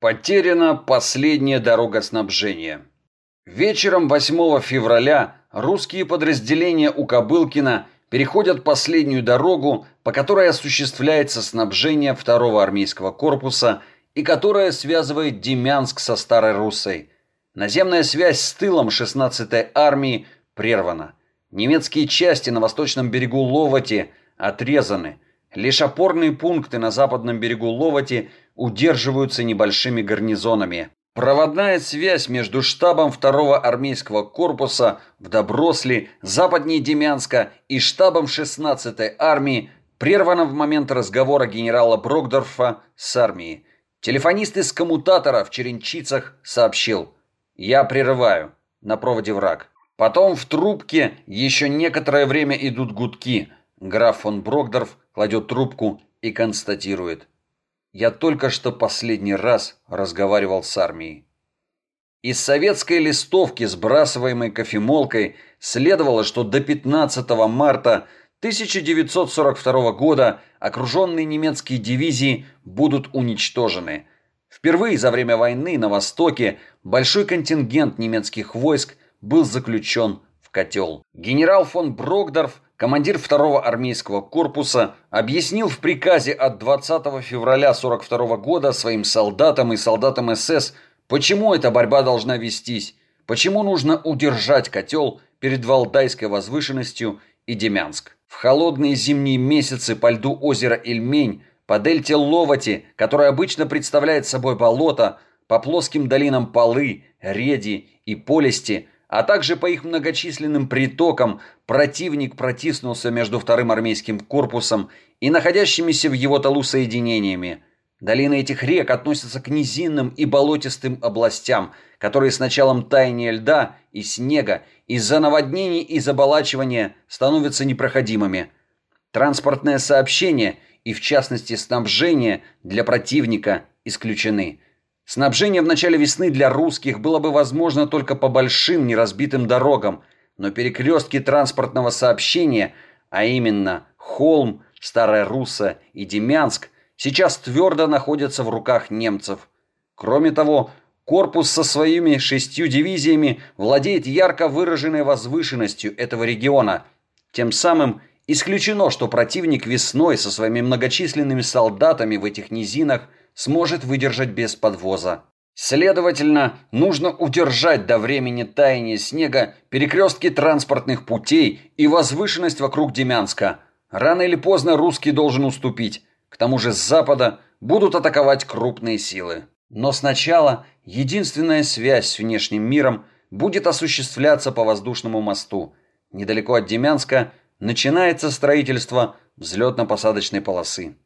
Потеряна последняя дорога снабжения. Вечером 8 февраля русские подразделения у Кобылкина переходят последнюю дорогу, по которой осуществляется снабжение 2-го армейского корпуса и которая связывает Демянск со Старой Руссой. Наземная связь с тылом 16-й армии прервана. Немецкие части на восточном берегу Ловати отрезаны. Лишь опорные пункты на западном берегу Ловати удерживаются небольшими гарнизонами. Проводная связь между штабом 2-го армейского корпуса в Добросли, западнее Демянска и штабом 16-й армии прервана в момент разговора генерала Брокдорфа с армией. Телефонист из коммутатора в Черенчицах сообщил «Я прерываю. На проводе враг». Потом в трубке еще некоторое время идут гудки. Граф фон Брокдорф кладет трубку и констатирует я только что последний раз разговаривал с армией. Из советской листовки, сбрасываемой кофемолкой, следовало, что до 15 марта 1942 года окруженные немецкие дивизии будут уничтожены. Впервые за время войны на Востоке большой контингент немецких войск был заключен котел. Генерал фон Брокдорф командир второго армейского корпуса объяснил в приказе от 20 февраля 42 года своим солдатам и солдатам СС, почему эта борьба должна вестись, почему нужно удержать котел перед Валдайской возвышенностью и Демянск. В холодные зимние месяцы по льду озера Ильмень, по дельте Ловати, которая обычно представляет собой болото, по плоским долинам Полы, Реди и Полести – а также по их многочисленным притокам противник протиснулся между вторым армейским корпусом и находящимися в его талу соединениями. Долины этих рек относятся к низинным и болотистым областям, которые с началом таяния льда и снега из-за наводнений и заболачивания становятся непроходимыми. Транспортное сообщение и, в частности, снабжение для противника исключены – Снабжение в начале весны для русских было бы возможно только по большим неразбитым дорогам, но перекрестки транспортного сообщения, а именно Холм, Старая Русса и Демянск, сейчас твердо находятся в руках немцев. Кроме того, корпус со своими шестью дивизиями владеет ярко выраженной возвышенностью этого региона. Тем самым исключено, что противник весной со своими многочисленными солдатами в этих низинах – сможет выдержать без подвоза. Следовательно, нужно удержать до времени таяния снега перекрестки транспортных путей и возвышенность вокруг Демянска. Рано или поздно русский должен уступить. К тому же с запада будут атаковать крупные силы. Но сначала единственная связь с внешним миром будет осуществляться по воздушному мосту. Недалеко от Демянска начинается строительство взлетно-посадочной полосы.